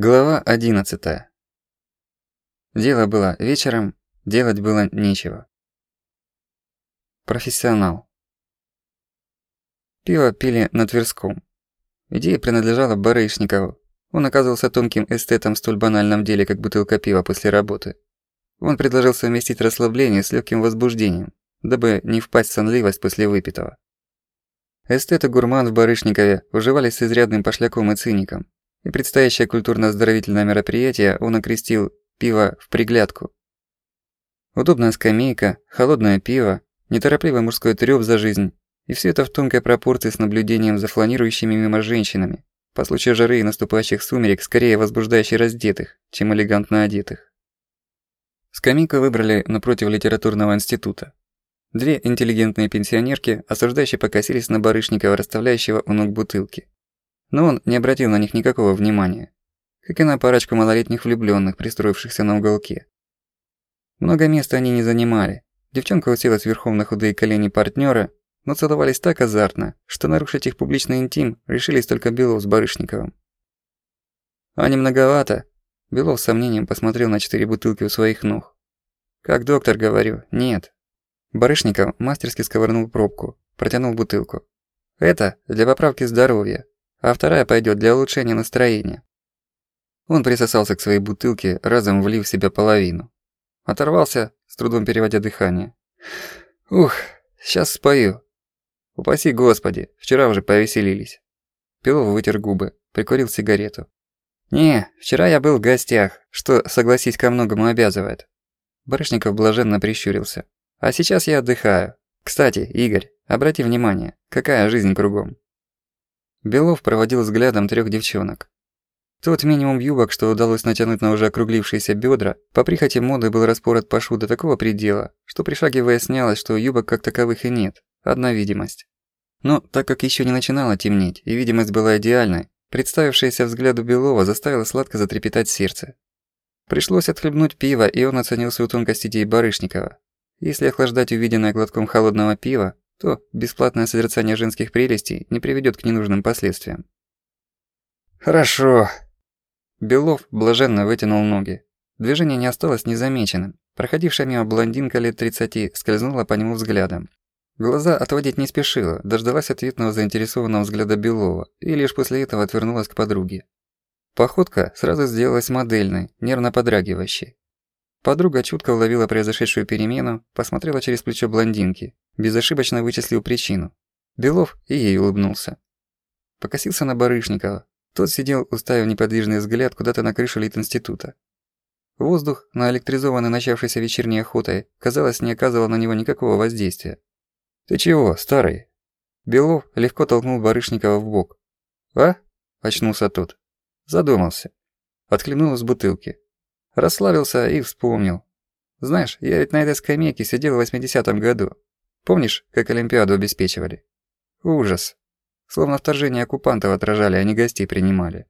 Глава 11. Дело было вечером, делать было нечего. Профессионал. Пиво пили на Тверском. Идея принадлежала Барышникову. Он оказывался тонким эстетом в столь банальном деле, как бутылка пива после работы. Он предложил совместить расслабление с легким возбуждением, дабы не впасть в сонливость после выпитого. Эстет и гурман в Барышникове уживались с изрядным пошляком и циником, и предстоящее культурно-оздоровительное мероприятие он окрестил «пиво в приглядку». Удобная скамейка, холодное пиво, неторопливый мужской трёп за жизнь, и все это в тонкой пропорции с наблюдением за фланирующими мимо женщинами, по случаю жары и наступающих сумерек, скорее возбуждающий раздетых, чем элегантно одетых. Скамейку выбрали напротив литературного института. Две интеллигентные пенсионерки, осуждающие покосились на Барышникова, расставляющего у ног бутылки. Но он не обратил на них никакого внимания, как и на парочку малолетних влюблённых, пристроившихся на уголке. Много места они не занимали. Девчонка уселась верхом на худые колени партнёра, но целовались так азартно, что нарушить их публичный интим решились только Белов с Барышниковым. «А не многовато?» Белов с сомнением посмотрел на четыре бутылки у своих ног. «Как доктор, говорю, нет». Барышников мастерски сковырнул пробку, протянул бутылку. «Это для поправки здоровья а вторая пойдет для улучшения настроения. Он присосался к своей бутылке, разом влив в себя половину. Оторвался, с трудом переводя дыхание. «Ух, сейчас спою. Упаси Господи, вчера уже повеселились». Пилов вытер губы, прикурил сигарету. «Не, вчера я был в гостях, что, согласись, ко многому обязывает». Барышников блаженно прищурился. «А сейчас я отдыхаю. Кстати, Игорь, обрати внимание, какая жизнь кругом. Белов проводил взглядом трех девчонок. Тот минимум юбок, что удалось натянуть на уже округлившиеся бедра, по прихоти моды был распорот по шу до такого предела, что при шаге выяснялось, что юбок как таковых и нет, одна видимость. Но так как еще не начинало темнеть, и видимость была идеальной, представившаяся взгляду Белова заставила сладко затрепетать сердце. Пришлось отхлебнуть пиво, и он оценил свою тонкость идеи Барышникова. Если охлаждать увиденное глотком холодного пива, то бесплатное созерцание женских прелестей не приведет к ненужным последствиям. «Хорошо». Белов блаженно вытянул ноги. Движение не осталось незамеченным. Проходившая мимо блондинка лет 30 скользнула по нему взглядом. Глаза отводить не спешила, дождалась ответного заинтересованного взгляда Белова и лишь после этого отвернулась к подруге. Походка сразу сделалась модельной, нервно подрагивающей. Подруга чутко уловила произошедшую перемену, посмотрела через плечо блондинки, безошибочно вычислил причину. Белов и ей улыбнулся. Покосился на Барышникова. Тот сидел, уставив неподвижный взгляд куда-то на крышу Литинститута. Воздух, наэлектризованный начавшейся вечерней охотой, казалось, не оказывал на него никакого воздействия. «Ты чего, старый?» Белов легко толкнул Барышникова в бок. «А?» – очнулся тот. Задумался. Отхлебнул из бутылки. Расслабился и вспомнил. «Знаешь, я ведь на этой скамейке сидел в 80-м году. Помнишь, как Олимпиаду обеспечивали? Ужас. Словно вторжение оккупантов отражали, а не гостей принимали.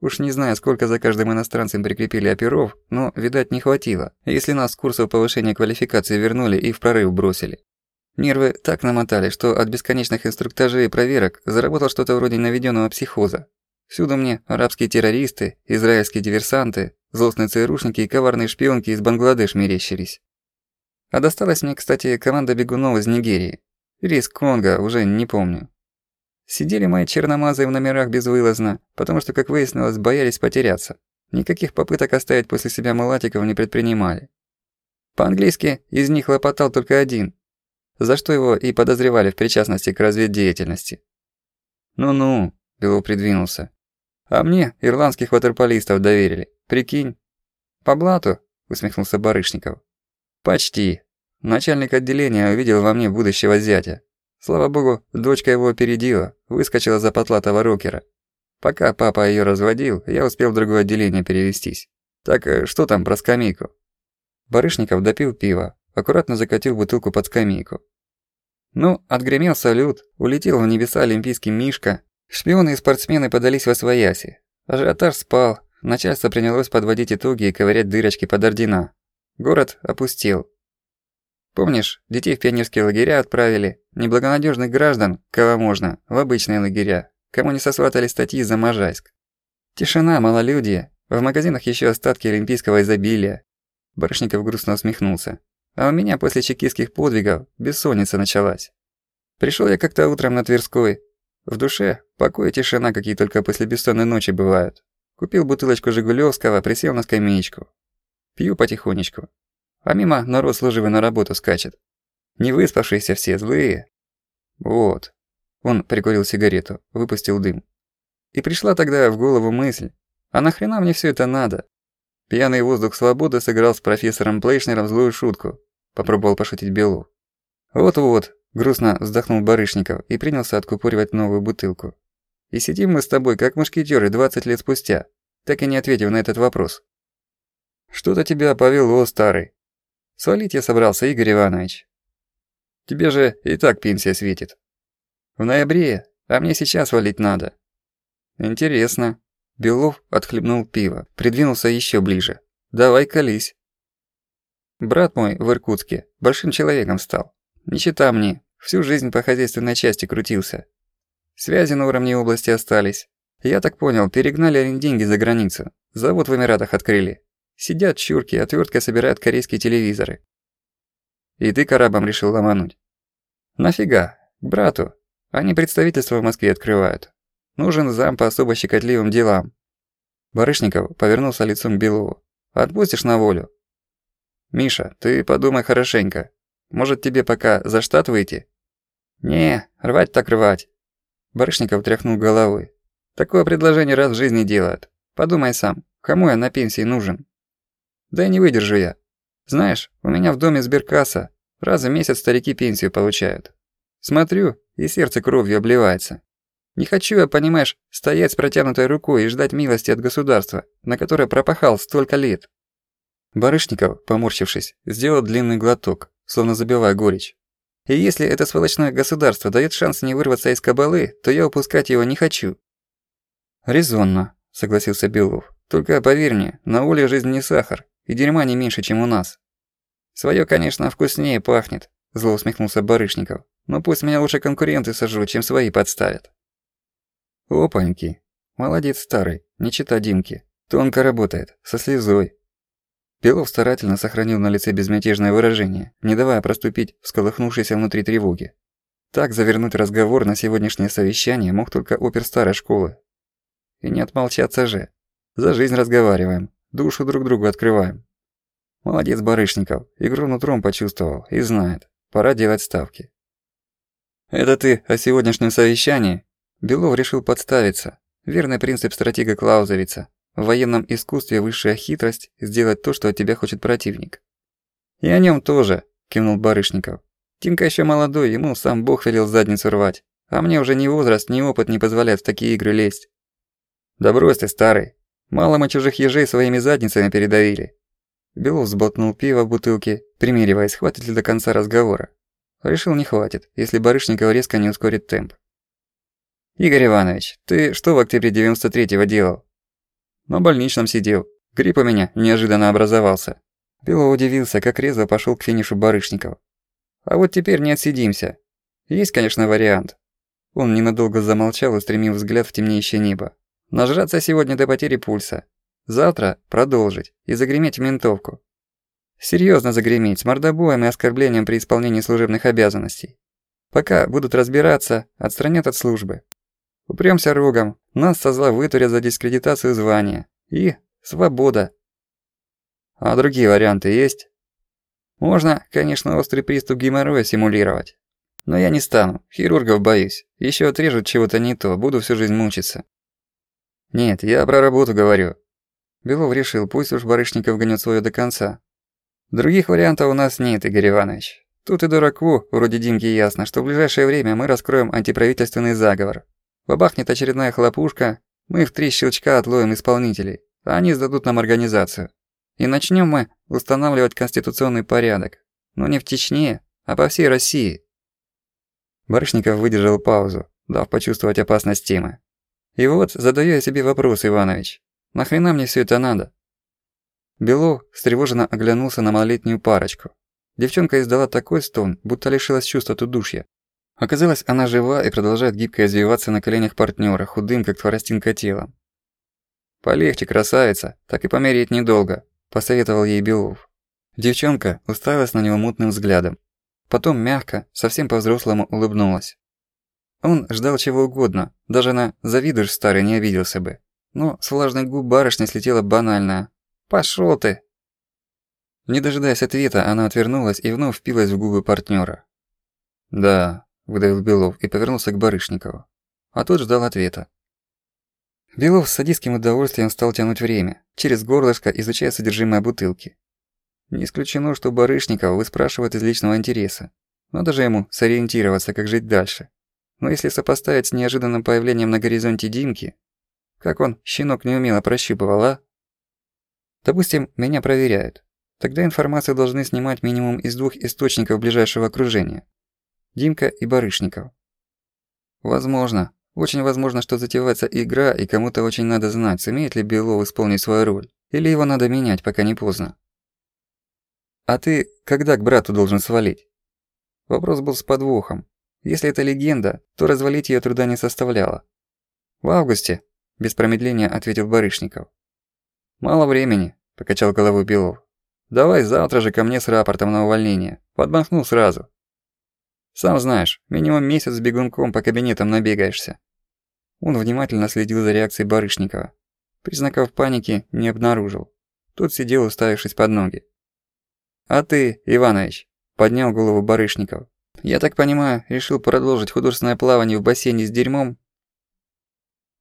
Уж не знаю, сколько за каждым иностранцем прикрепили оперов, но, видать, не хватило, если нас с курсов повышения квалификации вернули и в прорыв бросили. Нервы так намотали, что от бесконечных инструктажей и проверок заработал что-то вроде наведенного психоза. Всюду мне арабские террористы, израильские диверсанты, злостные ЦРУшники и коварные шпионки из Бангладеш мерещились. А досталась мне, кстати, команда бегунов из Нигерии. Или из Конго, уже не помню. Сидели мои черномазые в номерах безвылазно, потому что, как выяснилось, боялись потеряться. Никаких попыток оставить после себя мулатиков не предпринимали. По-английски из них лопотал только один, за что его и подозревали в причастности к разведдеятельности. «Ну-ну», — Белов придвинулся. «А мне ирландских ватерполистов доверили, прикинь». «По блату?» — усмехнулся Барышников. «Почти. Начальник отделения увидел во мне будущего зятя. Слава богу, дочка его опередила, выскочила за потлатого рокера. Пока папа ее разводил, я успел в другое отделение перевестись. Так э, что там про скамейку?» Барышников допил пиво, аккуратно закатил бутылку под скамейку. Ну, отгремел салют, улетел в небеса олимпийский Мишка. Шпионы и спортсмены подались во свояси. Ажиотаж спал, начальство принялось подводить итоги и ковырять дырочки под ордена. Город опустел. Помнишь, детей в пионерские лагеря отправили, неблагонадежных граждан, кого можно, в обычные лагеря, кому не сосватали статьи за Можайск. Тишина, малолюдие, В магазинах еще остатки олимпийского изобилия. Барышников грустно усмехнулся. А у меня после чекистских подвигов бессонница началась. Пришел я как-то утром на Тверской. В душе покой и тишина, какие только после бессонной ночи бывают. Купил бутылочку Жигулевского, присел на скамеечку. Пью потихонечку. А мимо народ служивый на работу скачет. Не выспавшиеся все, злые. Вот. Он прикурил сигарету, выпустил дым. И пришла тогда в голову мысль, а нахрена мне все это надо? Пьяный воздух свободы сыграл с профессором Плейшнером злую шутку. Попробовал пошутить Белов. Вот-вот, грустно вздохнул Барышников и принялся откупоривать новую бутылку. И сидим мы с тобой, как мушкетеры 20 лет спустя, так и не ответив на этот вопрос. Что-то тебя повело, старый. Свалить я собрался, Игорь Иванович. Тебе же и так пенсия светит. В ноябре, а мне сейчас валить надо. Интересно. Белов отхлебнул пиво, придвинулся еще ближе. Давай колись. Брат мой в Иркутске большим человеком стал. Не чита мне, всю жизнь по хозяйственной части крутился. Связи на уровне области остались. Я так понял, перегнали они деньги за границу. Завод в Эмиратах открыли. Сидят чурки, отверткой собирают корейские телевизоры. И ты корабом решил ломануть. Нафига? К брату. Они представительство в Москве открывают. Нужен зам по особо щекотливым делам. Барышников повернулся лицом к Белову. «Отпустишь на волю?» «Миша, ты подумай хорошенько. Может, тебе пока за штат выйти?» «Не, рвать так рвать». Барышников тряхнул головой. «Такое предложение раз в жизни делают. Подумай сам, кому я на пенсии нужен?» «Да и не выдержу я. Знаешь, у меня в доме сберкасса. Раз в месяц старики пенсию получают. Смотрю, и сердце кровью обливается. Не хочу я, понимаешь, стоять с протянутой рукой и ждать милости от государства, на которое пропахал столько лет. Барышников, поморщившись, сделал длинный глоток, словно забивая горечь. И если это сволочное государство дает шанс не вырваться из кабалы, то я упускать его не хочу. Резонно, согласился Белов. Только поверь мне, на воле жизнь не сахар, и дерьма не меньше, чем у нас. Своё, конечно, вкуснее пахнет, зло усмехнулся Барышников. Но пусть меня лучше конкуренты сожрут, чем свои подставят. Опаньки. Молодец старый, не чита Димки. Тонко работает, со слезой. Белов старательно сохранил на лице безмятежное выражение, не давая проступить всколыхнувшейся внутри тревоги. Так завернуть разговор на сегодняшнее совещание мог только опер старой школы. И не отмолчаться же. За жизнь разговариваем, душу друг другу открываем. Молодец Барышников, игру нутром почувствовал и знает, пора делать ставки. «Это ты о сегодняшнем совещании?» Белов решил подставиться. Верный принцип стратега Клаузовица. В военном искусстве высшая хитрость – сделать то, что от тебя хочет противник. «И о нем тоже», – кивнул Барышников. «Тимка еще молодой, ему сам Бог велел задницу рвать. А мне уже ни возраст, ни опыт не позволяют в такие игры лезть». «Да брось ты, старый. Мало мы чужих ежей своими задницами передавили». Белов сболтнул пиво в бутылке, примериваясь, хватит ли до конца разговора. Решил, не хватит, если Барышников резко не ускорит темп. «Игорь Иванович, ты что в октябре 93-го делал?» «На больничном сидел. Грипп у меня неожиданно образовался». Белов удивился, как резво пошел к финишу Барышников. «А вот теперь не отсидимся. Есть, конечно, вариант». Он ненадолго замолчал, устремив взгляд в темнеющее небо. «Нажраться сегодня до потери пульса. Завтра продолжить и загреметь в ментовку. Серьезно загреметь, с мордобоем и оскорблением при исполнении служебных обязанностей. Пока будут разбираться, отстранят от службы. Упрёмся рогом, нас со зла вытурят за дискредитацию звания. И свобода. А другие варианты есть? Можно, конечно, острый приступ геморроя симулировать. Но я не стану, хирургов боюсь. Ещё отрежут чего-то не то, буду всю жизнь мучиться. Нет, я про работу говорю. Белов решил, пусть уж Барышников гонёт своё до конца. Других вариантов у нас нет, Игорь Иванович. Тут и дураку, вроде Димки, ясно, что в ближайшее время мы раскроем антиправительственный заговор. Бабахнет очередная хлопушка, мы в три щелчка отловим исполнителей, а они сдадут нам организацию. И начнем мы устанавливать конституционный порядок. Но не в Чечне, а по всей России. Барышников выдержал паузу, дав почувствовать опасность темы. И вот задаю я себе вопрос, Иванович. Нахрена мне все это надо? Белов встревоженно оглянулся на малолетнюю парочку. Девчонка издала такой стон, будто лишилась чувства тудушья. Оказалось, она жива и продолжает гибко извиваться на коленях партнера, худым, как творостинка телом. «Полегче, красавица, так и помереть недолго», – посоветовал ей Белов. Девчонка уставилась на него мутным взглядом. Потом мягко, совсем по-взрослому улыбнулась. Он ждал чего угодно, даже на «завидуешь, старый» не обиделся бы. Но с влажных губ барышни слетела банальная «Пошёл ты!». Не дожидаясь ответа, она отвернулась и вновь впилась в губы партнера. «Да», – выдавил Белов и повернулся к Барышникову. А тот ждал ответа. Белов с садистским удовольствием стал тянуть время, через горлышко изучая содержимое бутылки. Не исключено, что Барышникова выспрашивает из личного интереса. Надо же ему сориентироваться, как жить дальше. Но если сопоставить с неожиданным появлением на горизонте Димки, как он, щенок, неумело прощупывал, а? Допустим, меня проверяют. Тогда информацию должны снимать минимум из двух источников ближайшего окружения. Димка и Барышников. Возможно, очень возможно, что затевается игра, и кому-то очень надо знать, сумеет ли Белов исполнить свою роль, или его надо менять, пока не поздно. «А ты когда к брату должен свалить?» Вопрос был с подвохом. Если это легенда, то развалить ее труда не составляло. «В августе», – без промедления ответил Барышников. «Мало времени», – покачал головой Белов. «Давай завтра же ко мне с рапортом на увольнение. Подмахну сразу». «Сам знаешь, минимум месяц с бегунком по кабинетам набегаешься». Он внимательно следил за реакцией Барышникова. Признаков паники не обнаружил. Тот сидел, уставившись под ноги. «А ты, Иванович?» – поднял голову Барышников. «Я так понимаю, решил продолжить художественное плавание в бассейне с дерьмом?»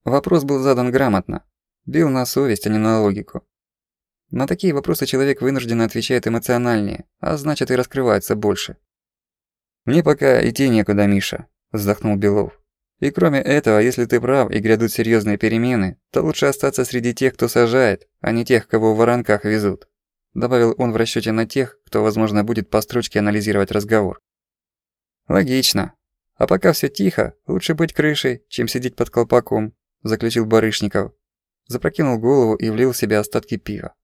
Вопрос был задан грамотно. Бил на совесть, а не на логику. На такие вопросы человек вынужденно отвечает эмоциональнее, а значит и раскрывается больше. «Мне пока идти некуда, Миша», – вздохнул Белов. «И кроме этого, если ты прав и грядут серьезные перемены, то лучше остаться среди тех, кто сажает, а не тех, кого в воронках везут» добавил он в расчете на тех, кто, возможно, будет по строчке анализировать разговор. Логично. А пока все тихо, лучше быть крышей, чем сидеть под колпаком, заключил Барышников. Запрокинул голову и влил в себя остатки пива.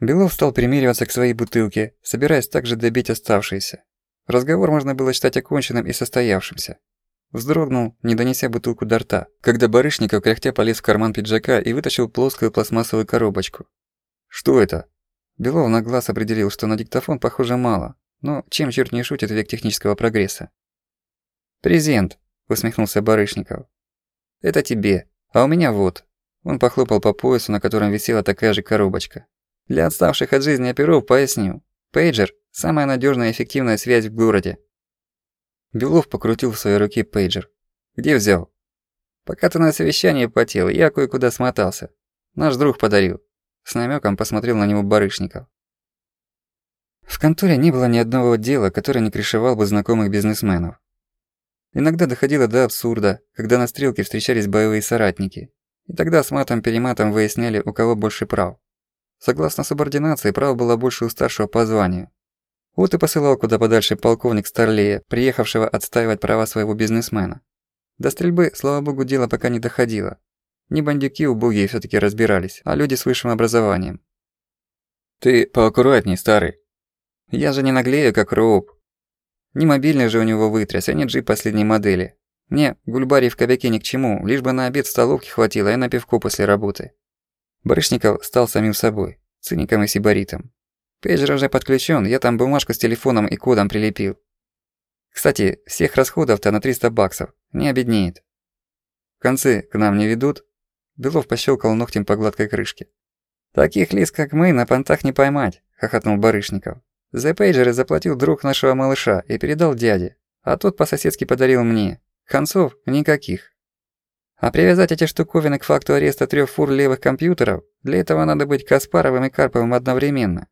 Белов стал примериваться к своей бутылке, собираясь также добить оставшиеся. Разговор можно было считать оконченным и состоявшимся. Вздрогнул, не донеся бутылку до рта, когда Барышников кряхтя полез в карман пиджака и вытащил плоскую пластмассовую коробочку. «Что это?» Белов на глаз определил, что на диктофон похоже мало, но чем черт не шутит век технического прогресса. «Презент», — усмехнулся Барышников. «Это тебе, а у меня вот». Он похлопал по поясу, на котором висела такая же коробочка. «Для отставших от жизни оперов поясню. Пейджер – самая надежная и эффективная связь в городе». Белов покрутил в своей руке пейджер. «Где взял?» «Пока ты на совещании потел, я кое-куда смотался. Наш друг подарил. С намеком посмотрел на него Барышников. В конторе не было ни одного дела, которое не крышевал бы знакомых бизнесменов. Иногда доходило до абсурда, когда на стрелке встречались боевые соратники. И тогда с матом-перематом выясняли, у кого больше прав. Согласно субординации, право было больше у старшего по званию. Вот и посылал куда подальше полковник Старлея, приехавшего отстаивать права своего бизнесмена. До стрельбы, слава богу, дело пока не доходило. Не бандюки убогие все таки разбирались, а люди с высшим образованием. «Ты поаккуратней, старый». «Я же не наглею, как Роуп. Не мобильный же у него вытряс, а не джип последней модели. Мне гульбарий в кабаке ни к чему, лишь бы на обед в столовке хватило и на пивко после работы». Барышников стал самим собой, циником и сибаритом. Пейджер уже подключен, я там бумажку с телефоном и кодом прилепил. Кстати, всех расходов-то на 300 баксов, не обеднеет. Концы к нам не ведут, Белов пощелкал ногтем по гладкой крышке. «Таких лис, как мы, на понтах не поймать», — хохотнул Барышников. «За пейджеры заплатил друг нашего малыша и передал дяде, а тот по-соседски подарил мне. Концов никаких. А привязать эти штуковины к факту ареста трех фур левых компьютеров, для этого надо быть Каспаровым и Карповым одновременно».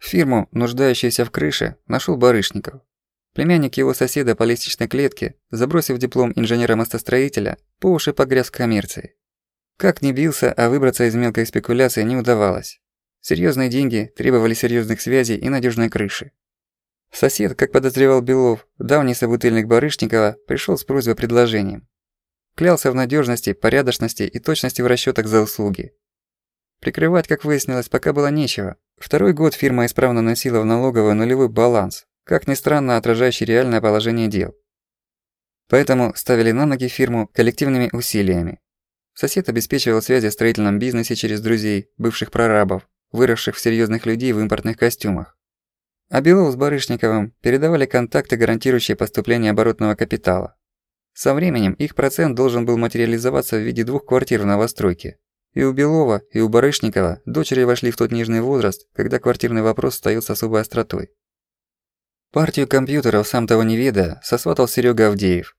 Фирму, нуждающуюся в крыше, нашел Барышников. Племянник его соседа по лестничной клетке, забросив диплом инженера-мостостроителя, по уши погряз в коммерции. Как ни бился, а выбраться из мелкой спекуляции не удавалось. Серьезные деньги требовали серьезных связей и надежной крыши. Сосед, как подозревал Белов, давний собутыльник Барышникова, пришел с просьбой предложением. Клялся в надежности, порядочности и точности в расчетах за услуги. Прикрывать, как выяснилось, пока было нечего. Второй год фирма исправно носила в налоговую нулевой баланс, как ни странно отражающий реальное положение дел. Поэтому ставили на ноги фирму коллективными усилиями. Сосед обеспечивал связи в строительном бизнесе через друзей, бывших прорабов, выросших в серьезных людей в импортных костюмах. А Белов с Барышниковым передавали контакты, гарантирующие поступление оборотного капитала. Со временем их процент должен был материализоваться в виде двух квартир в новостройке. И у Белова, и у Барышникова дочери вошли в тот нежный возраст, когда квартирный вопрос стоял с особой остротой. Партию компьютеров, сам того не ведая, сосватал Серега Авдеев.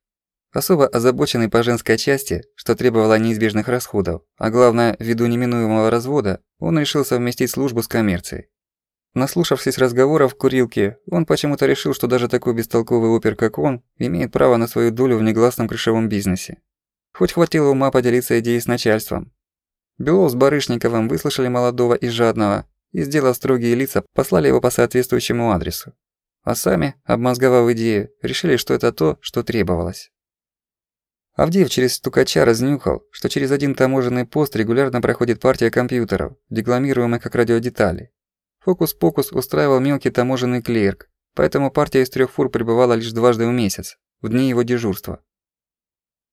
Особо озабоченный по женской части, что требовало неизбежных расходов, а главное, ввиду неминуемого развода, он решил совместить службу с коммерцией. Наслушавшись разговоров в курилке, он почему-то решил, что даже такой бестолковый опер, как он, имеет право на свою долю в негласном крышевом бизнесе. Хоть хватило ума поделиться идеей с начальством. Белов с Барышниковым выслушали молодого и жадного, и, сделав строгие лица, послали его по соответствующему адресу. А сами, обмозговав идею, решили, что это то, что требовалось. Авдеев через стукача разнюхал, что через один таможенный пост регулярно проходит партия компьютеров, декламируемых как радиодетали. Фокус-покус устраивал мелкий таможенный клерк, поэтому партия из трех фур прибывала лишь дважды в месяц, в дни его дежурства.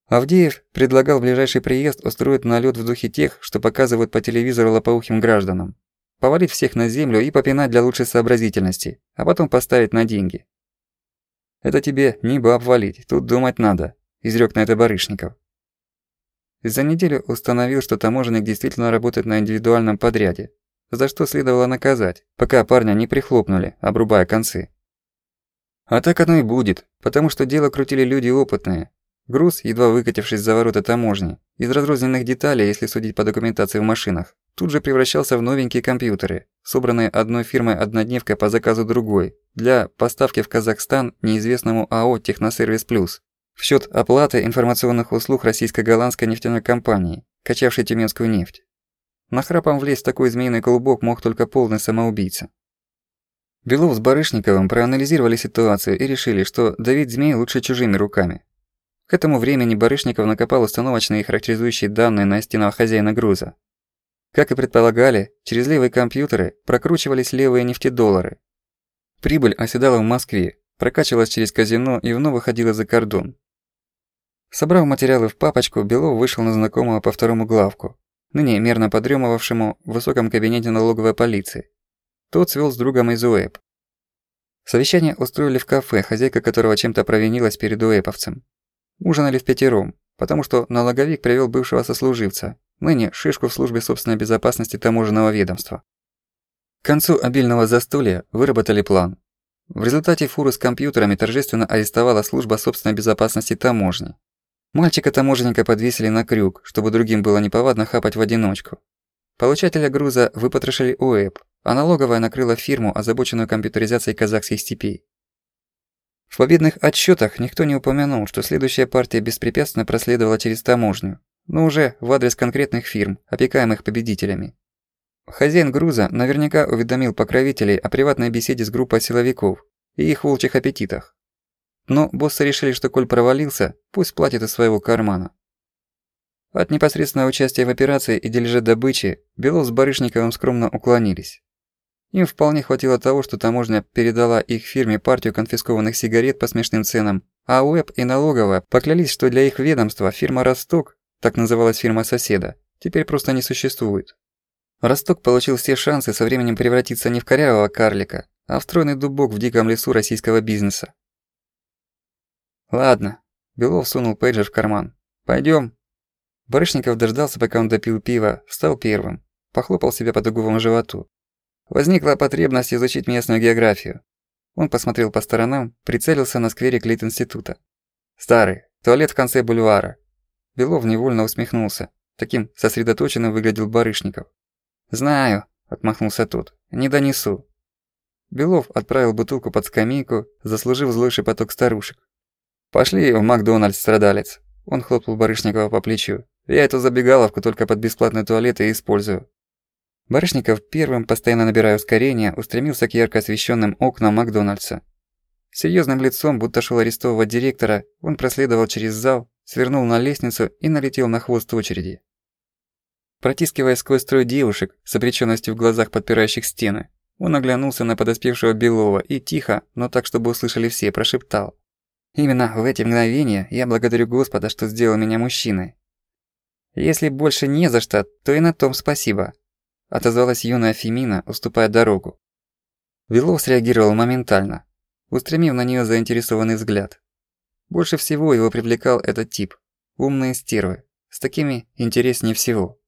Авдеев предлагал в ближайший приезд устроить налет в духе тех, что показывают по телевизору лопоухим гражданам. Повалить всех на землю и попинать для лучшей сообразительности, а потом поставить на деньги. «Это тебе не баб валить, тут думать надо», – изрёк на это Барышников. За неделю установил, что таможенник действительно работает на индивидуальном подряде, за что следовало наказать, пока парня не прихлопнули, обрубая концы. А так оно и будет, потому что дело крутили люди опытные. Груз, едва выкатившись за ворота таможни, из разрозненных деталей, если судить по документации в машинах, тут же превращался в новенькие компьютеры, собранные одной фирмой однодневкой по заказу другой, для поставки в Казахстан неизвестному АО «Техносервис Плюс», в счет оплаты информационных услуг российско-голландской нефтяной компании, качавшей тюменскую нефть. Нахрапом влезть в такой змеиный клубок мог только полный самоубийца. Белов с Барышниковым проанализировали ситуацию и решили, что давить змей лучше чужими руками. К этому времени Барышников накопал установочные и характеризующие данные на стенах хозяина груза. Как и предполагали, через левые компьютеры прокручивались левые нефтедоллары. Прибыль оседала в Москве, прокачивалась через казино и вновь выходила за кордон. Собрав материалы в папочку, Белов вышел на знакомого по второму главку ныне мерно подрёмывавшему в высоком кабинете налоговой полиции. Тот свел с другом из УЭП. Совещание устроили в кафе, хозяйка которого чем-то провинилась перед уэповцем. Ужинали в пятером, потому что налоговик привел бывшего сослуживца, ныне шишку в службе собственной безопасности таможенного ведомства. К концу обильного застолья выработали план. В результате фуры с компьютерами торжественно арестовала служба собственной безопасности таможни. Мальчика-таможенника подвесили на крюк, чтобы другим было неповадно хапать в одиночку. Получателя груза выпотрошили ОЭП, а налоговая накрыла фирму, озабоченную компьютеризацией казахских степей. В победных отчетах никто не упомянул, что следующая партия беспрепятственно проследовала через таможню, но уже в адрес конкретных фирм, опекаемых победителями. Хозяин груза наверняка уведомил покровителей о приватной беседе с группой силовиков и их волчьих аппетитах. Но боссы решили, что коль провалился, пусть платит из своего кармана. От непосредственного участия в операции и дележе добычи Белов с Барышниковым скромно уклонились. Им вполне хватило того, что таможня передала их фирме партию конфискованных сигарет по смешным ценам, а УЭП и налоговая поклялись, что для их ведомства фирма «Росток», так называлась фирма соседа, теперь просто не существует. Росток получил все шансы со временем превратиться не в корявого карлика, а в стройный дубок в диком лесу российского бизнеса. «Ладно». Белов сунул пейджер в карман. «Пойдём». Барышников дождался, пока он допил пиво, встал первым. Похлопал себя по дуговому животу. Возникла потребность изучить местную географию. Он посмотрел по сторонам, прицелился на скверик Лит-института. «Старый, туалет в конце бульвара». Белов невольно усмехнулся. Таким сосредоточенным выглядел Барышников. «Знаю», — отмахнулся тот. «Не донесу». Белов отправил бутылку под скамейку, заслужив злой шепоток старушек. «Пошли в Макдональдс, страдалец!» Он хлопнул Барышникова по плечу. «Я эту забегаловку только под бесплатный туалет и использую». Барышников первым, постоянно набирая ускорение, устремился к ярко освещенным окнам Макдональдса. Серьезным лицом, будто шел арестовывать директора, он проследовал через зал, свернул на лестницу и налетел на хвост очереди. Протискиваясь сквозь строй девушек, с обречённостью в глазах подпирающих стены, он оглянулся на подоспевшего Белова и тихо, но так, чтобы услышали все, прошептал. Именно в эти мгновения я благодарю Господа, что сделал меня мужчиной. «Если больше не за что, то и на том спасибо», – отозвалась юная Фемина, уступая дорогу. Белов среагировал моментально, устремив на нее заинтересованный взгляд. Больше всего его привлекал этот тип – умные стервы. С такими интереснее всего.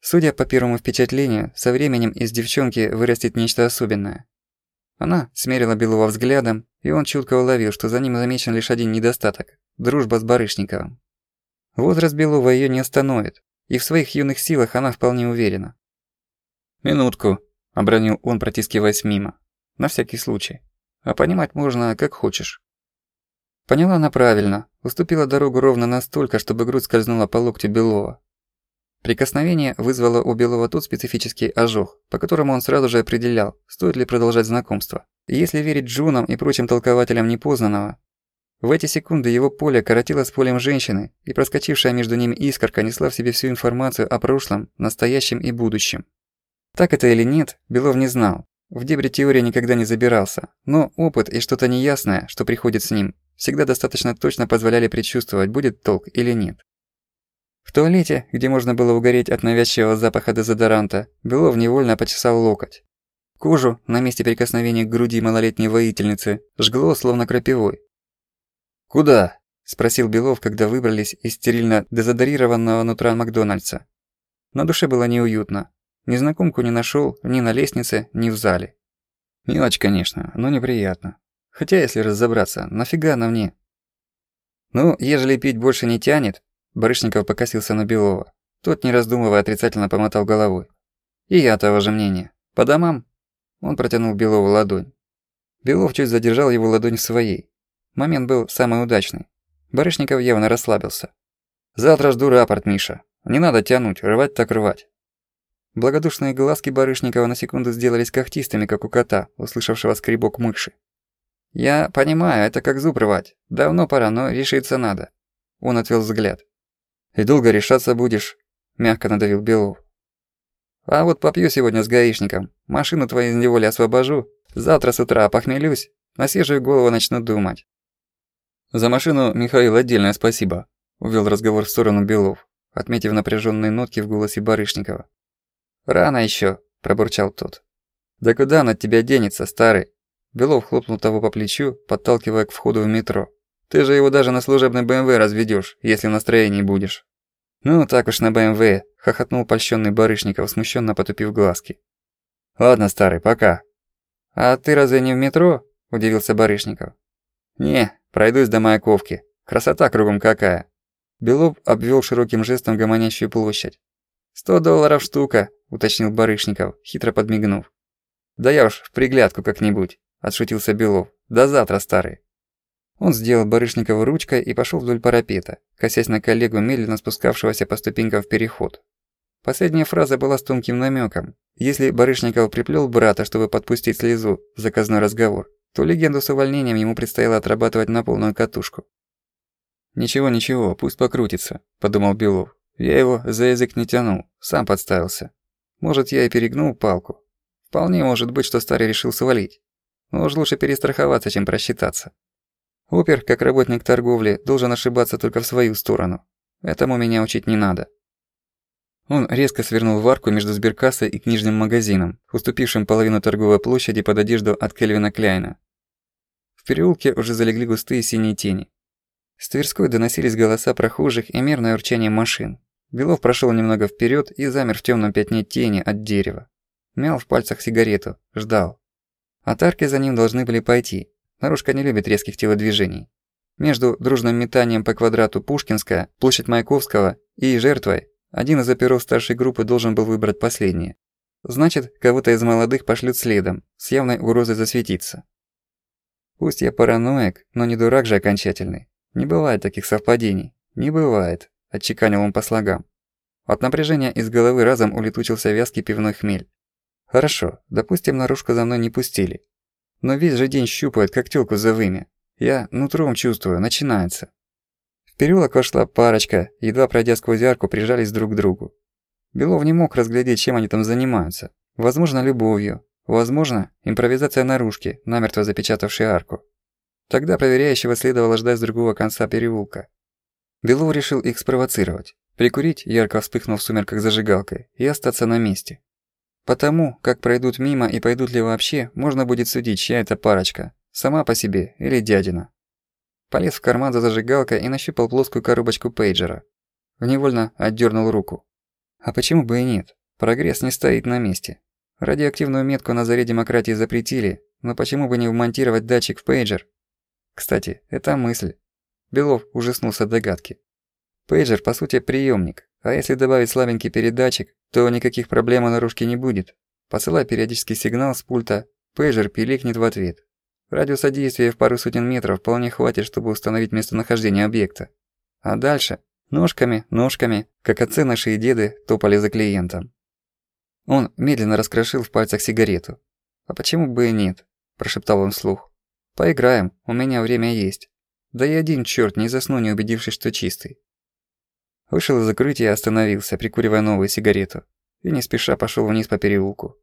Судя по первому впечатлению, со временем из девчонки вырастет нечто особенное. Она смерила Белова взглядом, и он чутко уловил, что за ним замечен лишь один недостаток – дружба с Барышниковым. Возраст Белова её не остановит, и в своих юных силах она вполне уверена. «Минутку», – обронил он, протискиваясь мимо. «На всякий случай. А понимать можно, как хочешь». Поняла она правильно, уступила дорогу ровно настолько, чтобы грудь скользнула по локтю Белова. Прикосновение вызвало у Белова тот специфический ожог, по которому он сразу же определял, стоит ли продолжать знакомство. Если верить Джунам и прочим толкователям непознанного, в эти секунды его поле коротило с полем женщины, и проскочившая между ними искорка несла в себе всю информацию о прошлом, настоящем и будущем. Так это или нет, Белов не знал. В дебри теории никогда не забирался, но опыт и что-то неясное, что приходит с ним, всегда достаточно точно позволяли предчувствовать, будет толк или нет. В туалете, где можно было угореть от навязчивого запаха дезодоранта, Белов невольно почесал локоть. Кожу на месте прикосновения к груди малолетней воительницы жгло словно крапивой. «Куда?» – спросил Белов, когда выбрались из стерильно дезодорированного нутра Макдональдса. На душе было неуютно. Незнакомку не нашел ни на лестнице, ни в зале. Мелочь, конечно, но неприятно. Хотя, если разобраться, нафига на мне? Ну, ежели пить больше не тянет, Барышников покосился на Белова. Тот, не раздумывая, отрицательно помотал головой. И я того же мнения. По домам? Он протянул Белову ладонь. Белов чуть задержал его ладонь своей. Момент был самый удачный. Барышников явно расслабился. «Завтра жду рапорт, Миша. Не надо тянуть, рвать так рвать». Благодушные глазки Барышникова на секунду сделались когтистыми, как у кота, услышавшего скребок мыши. «Я понимаю, это как зуб рвать. Давно пора, но решиться надо». Он отвел взгляд. «И долго решаться будешь?» – мягко надавил Белов. «А вот попью сегодня с гаишником. Машину твою из неволи освобожу. Завтра с утра похмелюсь. На свежую голову начну думать. «За машину, Михаил, отдельное спасибо», – увел разговор в сторону Белов, отметив напряженные нотки в голосе Барышникова. «Рано еще, пробурчал тот. «Да куда она тебя денется, старый?» Белов хлопнул того по плечу, подталкивая к входу в метро. «Ты же его даже на служебный БМВ разведешь, если в настроении будешь». «Ну, так уж на БМВ», – хохотнул польщенный Барышников, смущенно потупив глазки. «Ладно, старый, пока». «А ты разве не в метро?» – удивился Барышников. «Не, пройдусь до Маяковки. Красота кругом какая». Белов обвел широким жестом гомонящую площадь. «Сто долларов штука», – уточнил Барышников, хитро подмигнув. «Да я уж в приглядку как-нибудь», – отшутился Белов. «До завтра, старый». Он сделал Барышникова ручкой и пошел вдоль парапета, косясь на коллегу, медленно спускавшегося по ступенькам в переход. Последняя фраза была с тонким намеком. Если Барышников приплел брата, чтобы подпустить слезу в заказной разговор, то легенду с увольнением ему предстояло отрабатывать на полную катушку. «Ничего, ничего, пусть покрутится», – подумал Белов. «Я его за язык не тянул, сам подставился. Может, я и перегнул палку. Вполне может быть, что старый решил свалить. Но уж лучше перестраховаться, чем просчитаться. Опер, как работник торговли, должен ошибаться только в свою сторону. Этому меня учить не надо». Он резко свернул в арку между сберкассой и книжным магазином, уступившим половину торговой площади под одежду от Кельвина Кляйна. В переулке уже залегли густые синие тени. С Тверской доносились голоса прохожих и мерное урчание машин. Белов прошел немного вперед и замер в темном пятне тени от дерева. Мял в пальцах сигарету, ждал. От арки за ним должны были пойти. Наружка не любит резких телодвижений. Между дружным метанием по квадрату Пушкинская, площадь Маяковского и жертвой один из оперов старшей группы должен был выбрать последнее. Значит, кого-то из молодых пошлют следом, с явной угрозой засветиться. Пусть я параноик, но не дурак же окончательный. Не бывает таких совпадений. Не бывает, отчеканил он по слогам. От напряжения из головы разом улетучился вязкий пивной хмель. Хорошо, допустим, наружку за мной не пустили. Но весь же день щупают, как за вымя. Я нутром чувствую, начинается переулок вошла парочка, едва пройдя сквозь арку, прижались друг к другу. Белов не мог разглядеть, чем они там занимаются. Возможно, любовью. Возможно, импровизация наружки, намертво запечатавшей арку. Тогда проверяющего следовало ждать с другого конца переулка. Белов решил их спровоцировать, прикурить, ярко вспыхнув в сумерках зажигалкой, и остаться на месте. Потому, как пройдут мимо и пойдут ли вообще, можно будет судить, чья это парочка, сама по себе или дядина. Полез в карман за зажигалкой и нащупал плоскую коробочку пейджера. Невольно отдернул руку. А почему бы и нет? Прогресс не стоит на месте. Радиоактивную метку на заре демократии запретили, но почему бы не вмонтировать датчик в пейджер? Кстати, это мысль. Белов ужаснулся догадки. Пейджер, по сути, приемник, а если добавить слабенький передатчик, то никаких проблем у наружки не будет. Посылай периодический сигнал с пульта, пейджер пиликнет в ответ. Радиуса действия в пару сотен метров вполне хватит, чтобы установить местонахождение объекта. А дальше ножками, ножками, как отцы наши и деды топали за клиентом. Он медленно раскрошил в пальцах сигарету. «А почему бы и нет?» – прошептал он вслух. «Поиграем, у меня время есть. Да и один черт не засну, не убедившись, что чистый». Вышел из закрытия и остановился, прикуривая новую сигарету. И не спеша пошел вниз по переулку.